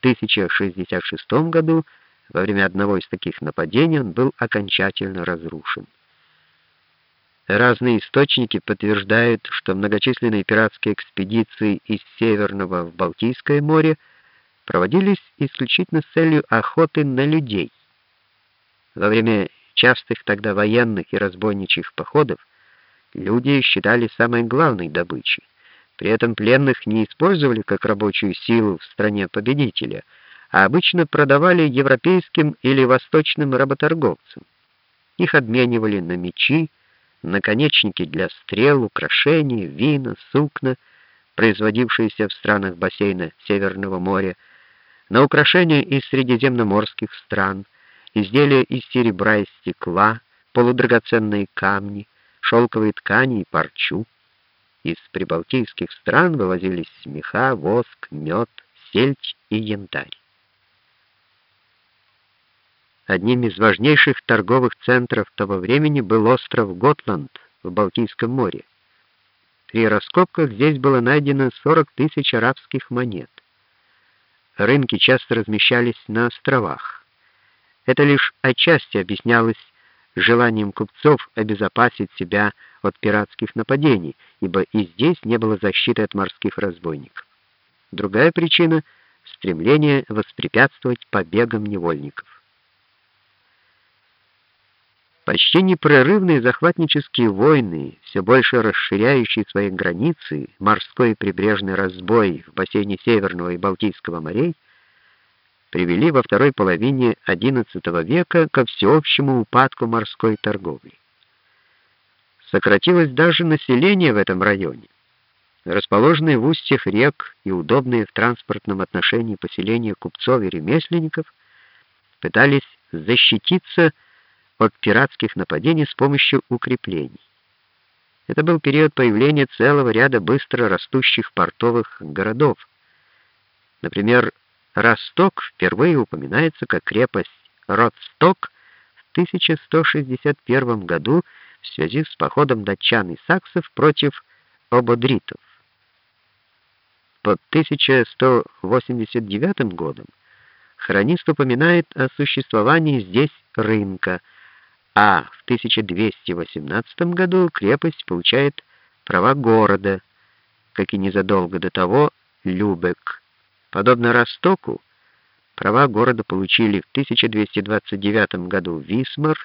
1066 году во время одного из таких нападений он был окончательно разрушен. Разные источники подтверждают, что многочисленные пиратские экспедиции из Северного в Балтийское море проводились исключительно с целью охоты на людей. Во время частых тогда военных и разбойничьих походов люди считали самой главной добычей. При этом пленных не использовали как рабочую силу в стране победителя, а обычно продавали европейским или восточным работорговцам. Их обменивали на мечи, наконечники для стрел, украшения, вина, сукна, производившиеся в странах бассейна Северного моря, на украшения из средиземноморских стран, изделия из серебра и стекла, полудрагоценные камни, шелковые ткани и парчу. Из прибалтийских стран вывозились меха, воск, мед, сельдь и янтарь. Одним из важнейших торговых центров того времени был остров Готланд в Балтийском море. При раскопках здесь было найдено 40 тысяч арабских монет. Рынки часто размещались на островах. Это лишь отчасти объяснялось желанием купцов обезопасить себя от пиратских нападений, ибо и здесь не было защиты от морских разбойников. Другая причина стремление воспрепятствовать побегам невольников. Почти непрерывные захватнические войны, все больше расширяющие свои границы, морской прибрежный разбой в бассейне Северного и Балтийского морей, привели во второй половине XI века ко всеобщему упадку морской торговли. Сократилось даже население в этом районе. Расположенные в устьях рек и удобные в транспортном отношении поселения купцов и ремесленников пытались защититься от пиратских нападений с помощью укреплений. Это был период появления целого ряда быстро растущих портовых городов. Например, Росток впервые упоминается как крепость Росток в 1161 году в связи с походом датчан и саксов против ободритов. Под 1189 годом хронист упоминает о существовании здесь рынка – а в 1218 году крепость получает права города, как и незадолго до того Любек. Подобно Ростоку, права города получили в 1229 году Висмар,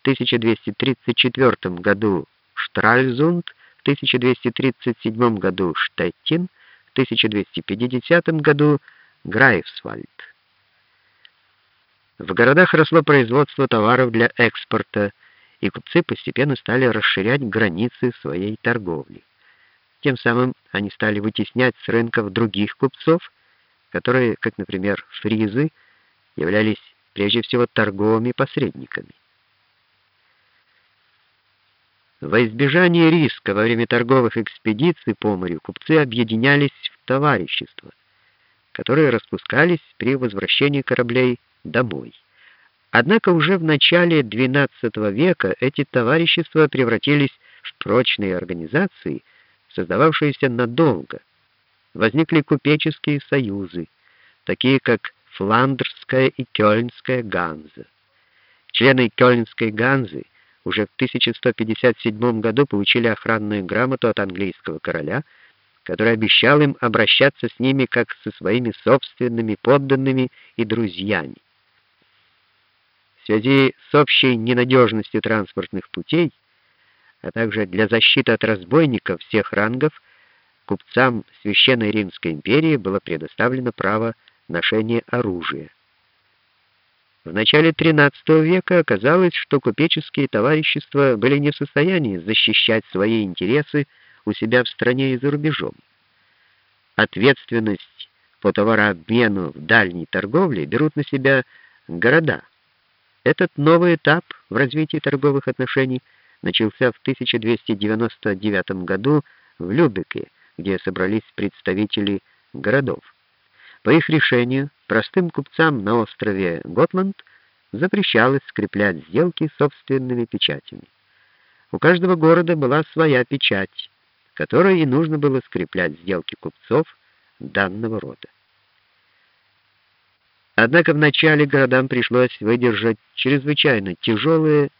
в 1234 году Штральзунд, в 1237 году Штеттин, в 1250 году Грайфсвальд. В городах росло производство товаров для экспорта, и купцы постепенно стали расширять границы своей торговли. Тем самым они стали вытеснять с рынков других купцов, которые, как, например, фризы, являлись прежде всего торговыми посредниками. Во избежание риска во время торговых экспедиций по морю купцы объединялись в товарищества, которые распускались при возвращении кораблей домой. Однако уже в начале XII века эти товарищества превратились в прочные организации, создававшиеся надолго. Возникли купеческие союзы, такие как Фландрская и Кёльнская ганза. Члены Кёльнской ганзы уже в 1157 году получили охранную грамоту от английского короля, который обещал им обращаться с ними как со своими собственными подданными и друзьями. В связи с общей ненадежностью транспортных путей, а также для защиты от разбойников всех рангов, купцам Священной Римской империи было предоставлено право ношения оружия. В начале XIII века оказалось, что купеческие товарищества были не в состоянии защищать свои интересы у себя в стране и за рубежом. Ответственность по товарообмену в дальней торговле берут на себя города. Этот новый этап в развитии торговых отношений начался в 1299 году в Любеке, где собрались представители городов. По их решению простым купцам на острове Готланд запрещалось скреплять сделки собственными печатями. У каждого города была своя печать, которой и нужно было скреплять сделки купцов данного рода. Однако вначале городам пришлось выдержать чрезвычайно тяжелые